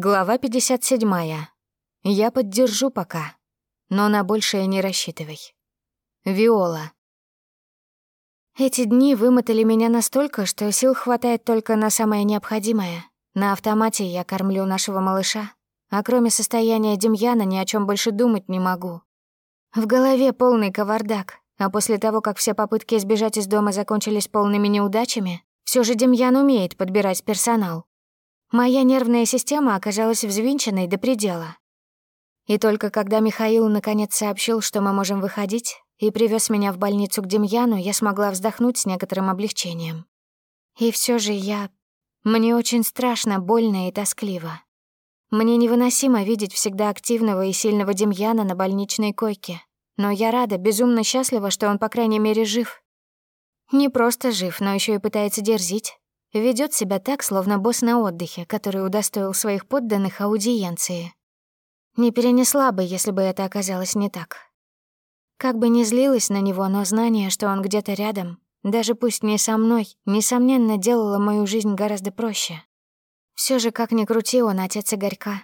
Глава 57. Я поддержу пока, но на большее не рассчитывай. Виола. Эти дни вымотали меня настолько, что сил хватает только на самое необходимое. На автомате я кормлю нашего малыша, а кроме состояния Демьяна ни о чем больше думать не могу. В голове полный кавардак, а после того, как все попытки избежать из дома закончились полными неудачами, все же Демьян умеет подбирать персонал. Моя нервная система оказалась взвинченной до предела. И только когда Михаил наконец сообщил, что мы можем выходить, и привез меня в больницу к Демьяну, я смогла вздохнуть с некоторым облегчением. И все же я... Мне очень страшно, больно и тоскливо. Мне невыносимо видеть всегда активного и сильного Демьяна на больничной койке. Но я рада, безумно счастлива, что он, по крайней мере, жив. Не просто жив, но еще и пытается дерзить. Ведет себя так, словно босс на отдыхе, который удостоил своих подданных аудиенции. Не перенесла бы, если бы это оказалось не так. Как бы ни злилась на него, но знание, что он где-то рядом, даже пусть не со мной, несомненно, делало мою жизнь гораздо проще. Все же, как ни крути, он отец Игорька.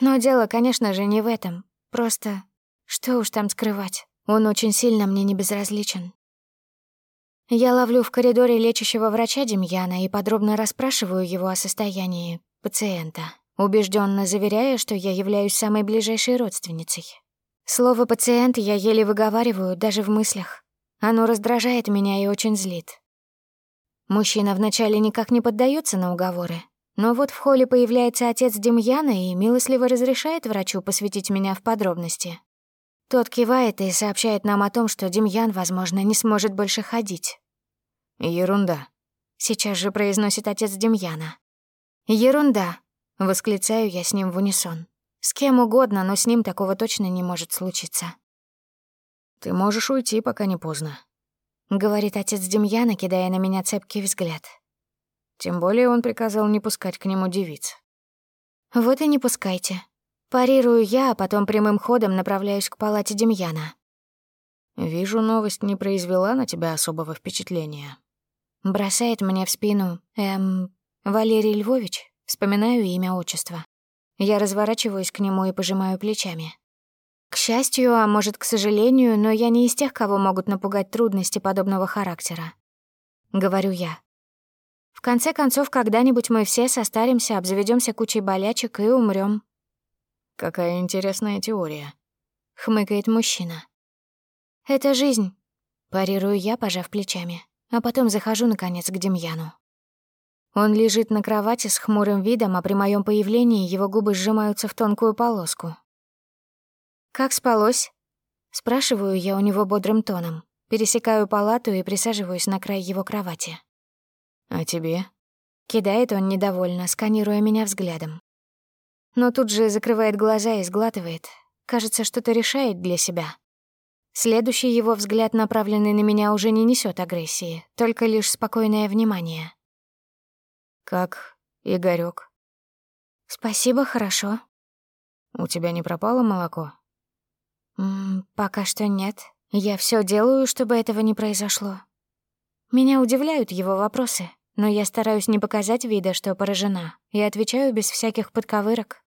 Но дело, конечно же, не в этом. Просто, что уж там скрывать, он очень сильно мне не безразличен. Я ловлю в коридоре лечащего врача Демьяна и подробно расспрашиваю его о состоянии пациента, убежденно заверяя, что я являюсь самой ближайшей родственницей. Слово «пациент» я еле выговариваю даже в мыслях. Оно раздражает меня и очень злит. Мужчина вначале никак не поддается на уговоры, но вот в холле появляется отец Демьяна и милостливо разрешает врачу посвятить меня в подробности. Тот кивает и сообщает нам о том, что Демьян, возможно, не сможет больше ходить. «Ерунда», — сейчас же произносит отец Демьяна. «Ерунда», — восклицаю я с ним в унисон. С кем угодно, но с ним такого точно не может случиться. «Ты можешь уйти, пока не поздно», — говорит отец Демьяна, кидая на меня цепкий взгляд. Тем более он приказал не пускать к нему девиц. «Вот и не пускайте», Парирую я, а потом прямым ходом направляюсь к палате Демьяна. «Вижу, новость не произвела на тебя особого впечатления». Бросает мне в спину, эм, Валерий Львович, вспоминаю имя отчества. Я разворачиваюсь к нему и пожимаю плечами. К счастью, а может, к сожалению, но я не из тех, кого могут напугать трудности подобного характера. Говорю я. В конце концов, когда-нибудь мы все состаримся, обзаведемся кучей болячек и умрем. «Какая интересная теория», — хмыкает мужчина. «Это жизнь», — парирую я, пожав плечами, а потом захожу, наконец, к Демьяну. Он лежит на кровати с хмурым видом, а при моем появлении его губы сжимаются в тонкую полоску. «Как спалось?» — спрашиваю я у него бодрым тоном. Пересекаю палату и присаживаюсь на край его кровати. «А тебе?» — кидает он недовольно, сканируя меня взглядом но тут же закрывает глаза и сглатывает. Кажется, что-то решает для себя. Следующий его взгляд, направленный на меня, уже не несет агрессии, только лишь спокойное внимание. «Как, Игорёк?» «Спасибо, хорошо». «У тебя не пропало молоко?» М -м, «Пока что нет. Я все делаю, чтобы этого не произошло. Меня удивляют его вопросы, но я стараюсь не показать вида, что поражена, и отвечаю без всяких подковырок.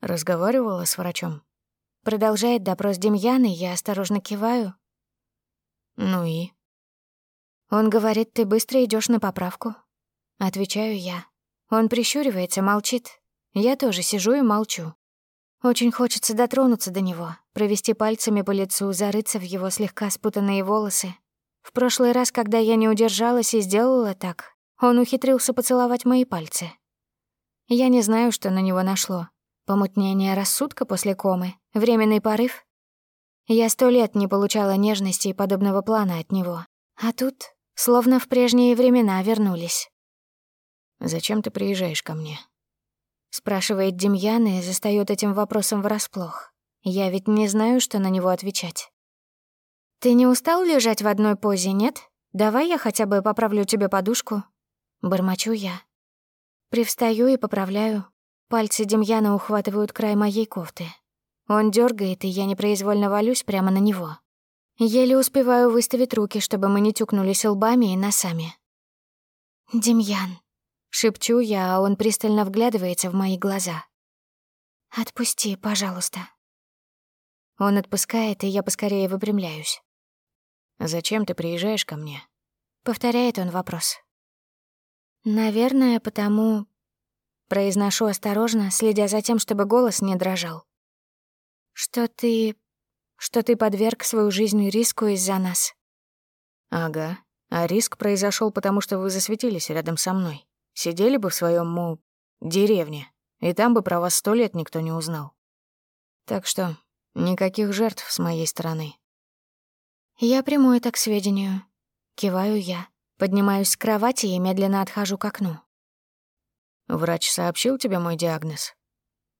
Разговаривала с врачом. Продолжает допрос Демьяны, я осторожно киваю. Ну и? Он говорит, ты быстро идешь на поправку. Отвечаю я. Он прищуривается, молчит. Я тоже сижу и молчу. Очень хочется дотронуться до него, провести пальцами по лицу, зарыться в его слегка спутанные волосы. В прошлый раз, когда я не удержалась и сделала так, он ухитрился поцеловать мои пальцы. Я не знаю, что на него нашло. Помутнение рассудка после комы? Временный порыв? Я сто лет не получала нежности и подобного плана от него. А тут, словно в прежние времена, вернулись. «Зачем ты приезжаешь ко мне?» Спрашивает Демьян и застаёт этим вопросом врасплох. Я ведь не знаю, что на него отвечать. «Ты не устал лежать в одной позе, нет? Давай я хотя бы поправлю тебе подушку». Бормочу я. Привстаю и поправляю, Пальцы Демьяна ухватывают край моей кофты. Он дергает, и я непроизвольно валюсь прямо на него. Еле успеваю выставить руки, чтобы мы не тюкнулись лбами и носами. «Демьян», Шепчу я, а он пристально вглядывается в мои глаза. «Отпусти, пожалуйста». Он отпускает, и я поскорее выпрямляюсь. «Зачем ты приезжаешь ко мне?» Повторяет он вопрос. «Наверное, потому...» Произношу осторожно, следя за тем, чтобы голос не дрожал. «Что ты... что ты подверг свою жизнь риску из-за нас». «Ага. А риск произошел, потому что вы засветились рядом со мной. Сидели бы в своем му... деревне, и там бы про вас сто лет никто не узнал. Так что никаких жертв с моей стороны. Я приму это к сведению. Киваю я, поднимаюсь с кровати и медленно отхожу к окну. «Врач сообщил тебе мой диагноз?»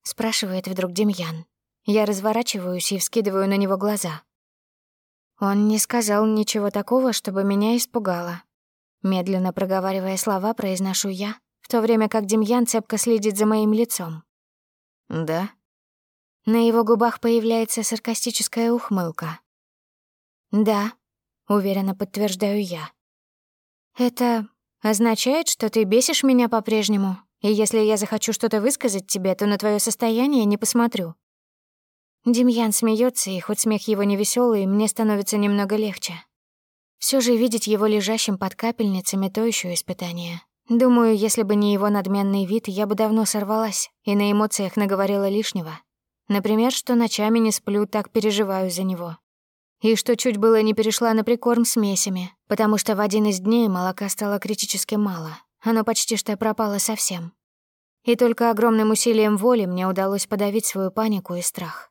Спрашивает вдруг Демьян. Я разворачиваюсь и вскидываю на него глаза. Он не сказал ничего такого, чтобы меня испугало. Медленно проговаривая слова, произношу я, в то время как Демьян цепко следит за моим лицом. «Да?» На его губах появляется саркастическая ухмылка. «Да», — уверенно подтверждаю я. «Это означает, что ты бесишь меня по-прежнему, и если я захочу что-то высказать тебе, то на твое состояние не посмотрю». Демьян смеется, и хоть смех его невеселый, мне становится немного легче. Все же видеть его лежащим под капельницами — то еще испытание. Думаю, если бы не его надменный вид, я бы давно сорвалась и на эмоциях наговорила лишнего. Например, что ночами не сплю, так переживаю за него. И что чуть было не перешла на прикорм смесями, потому что в один из дней молока стало критически мало. Оно почти что пропало совсем. И только огромным усилием воли мне удалось подавить свою панику и страх.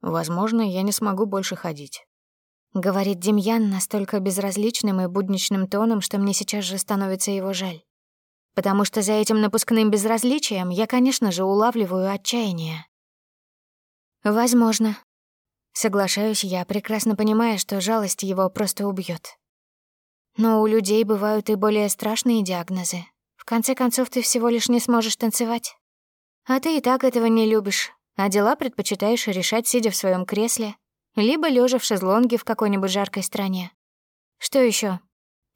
«Возможно, я не смогу больше ходить», — говорит Демьян настолько безразличным и будничным тоном, что мне сейчас же становится его жаль. Потому что за этим напускным безразличием я, конечно же, улавливаю отчаяние. «Возможно», Соглашаюсь я, прекрасно понимая, что жалость его просто убьет. Но у людей бывают и более страшные диагнозы. В конце концов, ты всего лишь не сможешь танцевать. А ты и так этого не любишь, а дела предпочитаешь решать, сидя в своем кресле, либо лежа в шезлонге в какой-нибудь жаркой стране. Что еще?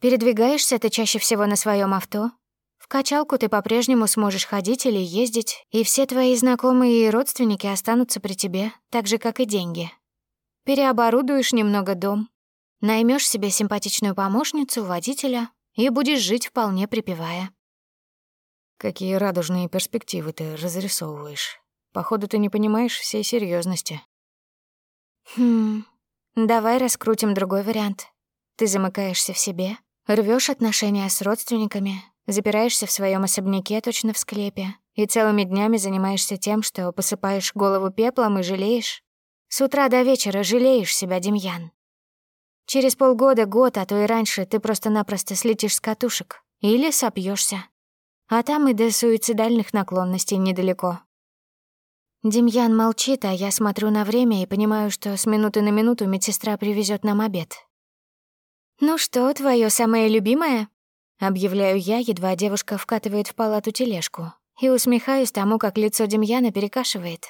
Передвигаешься ты чаще всего на своем авто. В качалку ты по-прежнему сможешь ходить или ездить, и все твои знакомые и родственники останутся при тебе, так же, как и деньги переоборудуешь немного дом, наймешь себе симпатичную помощницу, водителя и будешь жить вполне припевая. Какие радужные перспективы ты разрисовываешь. Походу, ты не понимаешь всей серьезности. Хм, давай раскрутим другой вариант. Ты замыкаешься в себе, рвешь отношения с родственниками, запираешься в своем особняке точно в склепе и целыми днями занимаешься тем, что посыпаешь голову пеплом и жалеешь, с утра до вечера жалеешь себя, Демьян. Через полгода, год, а то и раньше ты просто-напросто слетишь с катушек или сопьешься. А там и до суицидальных наклонностей недалеко. Демьян молчит, а я смотрю на время и понимаю, что с минуты на минуту медсестра привезет нам обед. «Ну что, твое самое любимое?» Объявляю я, едва девушка вкатывает в палату тележку, и усмехаюсь тому, как лицо Демьяна перекашивает.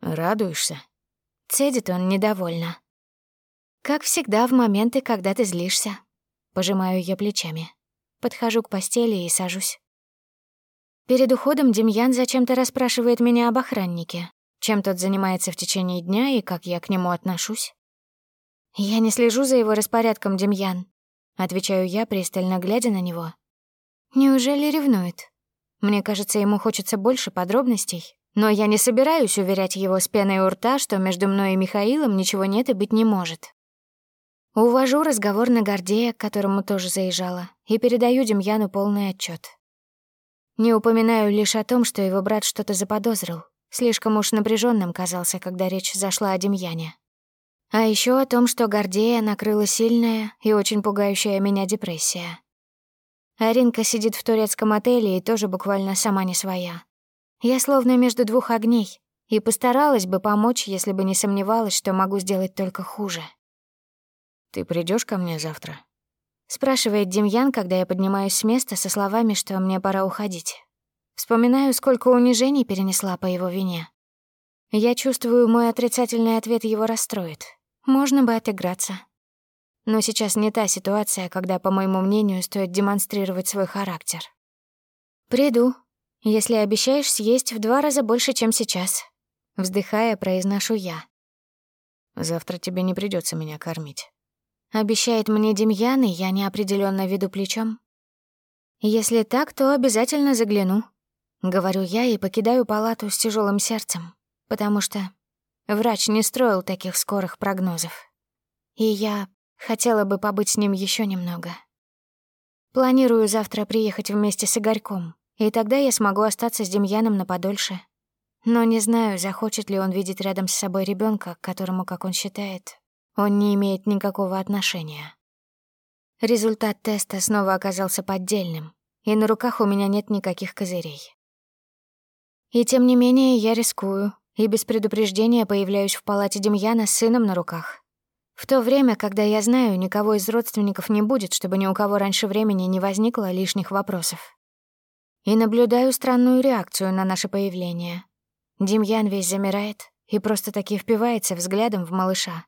«Радуешься?» Цедит он недовольно. Как всегда в моменты, когда ты злишься. Пожимаю я плечами. Подхожу к постели и сажусь. Перед уходом Демьян зачем-то расспрашивает меня об охраннике, чем тот занимается в течение дня и как я к нему отношусь. «Я не слежу за его распорядком, Демьян», — отвечаю я, пристально глядя на него. «Неужели ревнует? Мне кажется, ему хочется больше подробностей, но я не собираюсь уверять его с пеной у рта, что между мной и Михаилом ничего нет и быть не может. Увожу разговор на Гордея, к которому тоже заезжала, и передаю Демьяну полный отчет. Не упоминаю лишь о том, что его брат что-то заподозрил. Слишком уж напряженным казался, когда речь зашла о Демьяне. А еще о том, что Гордея накрыла сильная и очень пугающая меня депрессия. Аринка сидит в турецком отеле и тоже буквально сама не своя. Я словно между двух огней и постаралась бы помочь, если бы не сомневалась, что могу сделать только хуже. «Ты придешь ко мне завтра?» — спрашивает Демьян, когда я поднимаюсь с места со словами, что мне пора уходить. Вспоминаю, сколько унижений перенесла по его вине. Я чувствую, мой отрицательный ответ его расстроит. Можно бы отыграться. Но сейчас не та ситуация, когда, по моему мнению, стоит демонстрировать свой характер. «Приду, если обещаешь съесть в два раза больше, чем сейчас», — вздыхая, произношу я. «Завтра тебе не придется меня кормить». Обещает мне Демьян, и я неопределенно веду плечом. Если так, то обязательно загляну. Говорю я и покидаю палату с тяжелым сердцем, потому что врач не строил таких скорых прогнозов. И я хотела бы побыть с ним еще немного. Планирую завтра приехать вместе с Игорьком, и тогда я смогу остаться с Демьяном на подольше. Но не знаю, захочет ли он видеть рядом с собой ребенка, которому, как он считает, он не имеет никакого отношения. Результат теста снова оказался поддельным, и на руках у меня нет никаких козырей. И тем не менее я рискую, и без предупреждения появляюсь в палате Демьяна с сыном на руках. В то время, когда я знаю, никого из родственников не будет, чтобы ни у кого раньше времени не возникло лишних вопросов. И наблюдаю странную реакцию на наше появление. Демьян весь замирает и просто-таки впивается взглядом в малыша.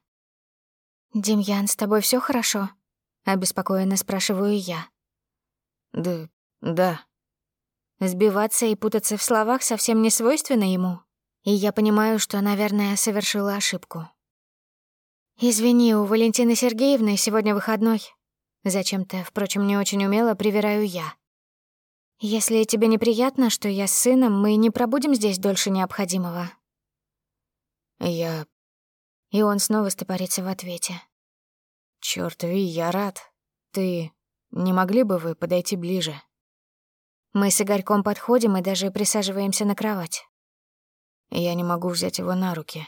«Демьян, с тобой все хорошо?» — обеспокоенно спрашиваю я. «Да, да». Сбиваться и путаться в словах совсем не свойственно ему, и я понимаю, что, наверное, совершила ошибку. «Извини, у Валентины Сергеевны сегодня выходной». Зачем-то, впрочем, не очень умело привираю я. «Если тебе неприятно, что я с сыном, мы не пробудем здесь дольше необходимого». «Я и он снова стопорится в ответе. «Чёрт, Ви, я рад. Ты... Не могли бы вы подойти ближе?» Мы с Игорьком подходим и даже присаживаемся на кровать. «Я не могу взять его на руки»,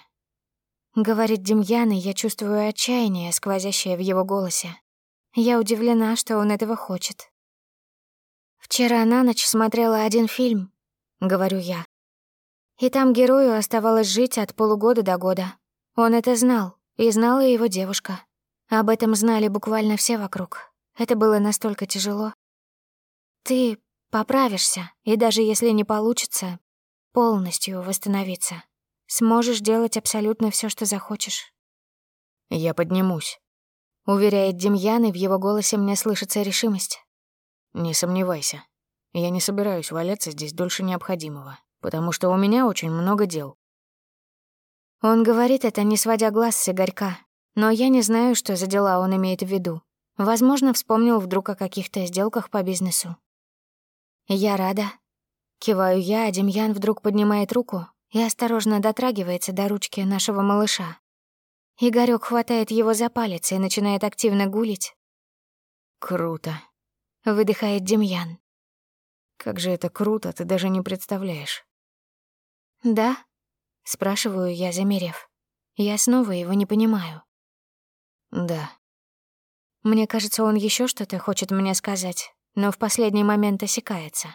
— говорит Демьян, и я чувствую отчаяние, сквозящее в его голосе. Я удивлена, что он этого хочет. «Вчера на ночь смотрела один фильм», — говорю я. И там герою оставалось жить от полугода до года. Он это знал, и знала его девушка. Об этом знали буквально все вокруг. Это было настолько тяжело. Ты поправишься, и даже если не получится, полностью восстановиться. Сможешь делать абсолютно все, что захочешь. «Я поднимусь», — уверяет Демьян, и в его голосе мне слышится решимость. «Не сомневайся. Я не собираюсь валяться здесь дольше необходимого, потому что у меня очень много дел. Он говорит это, не сводя глаз с Игорька, но я не знаю, что за дела он имеет в виду. Возможно, вспомнил вдруг о каких-то сделках по бизнесу. «Я рада». Киваю я, а Демьян вдруг поднимает руку и осторожно дотрагивается до ручки нашего малыша. Игорёк хватает его за палец и начинает активно гулить. «Круто», — выдыхает Демьян. «Как же это круто, ты даже не представляешь». «Да?» Спрашиваю я, замерев. Я снова его не понимаю. Да. Мне кажется, он еще что-то хочет мне сказать, но в последний момент осекается.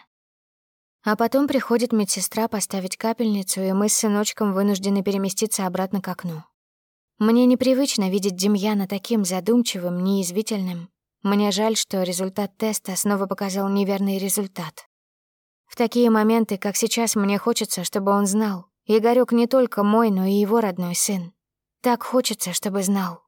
А потом приходит медсестра поставить капельницу, и мы с сыночком вынуждены переместиться обратно к окну. Мне непривычно видеть Демьяна таким задумчивым, неизвительным. Мне жаль, что результат теста снова показал неверный результат. В такие моменты, как сейчас, мне хочется, чтобы он знал, Игорёк не только мой, но и его родной сын. Так хочется, чтобы знал.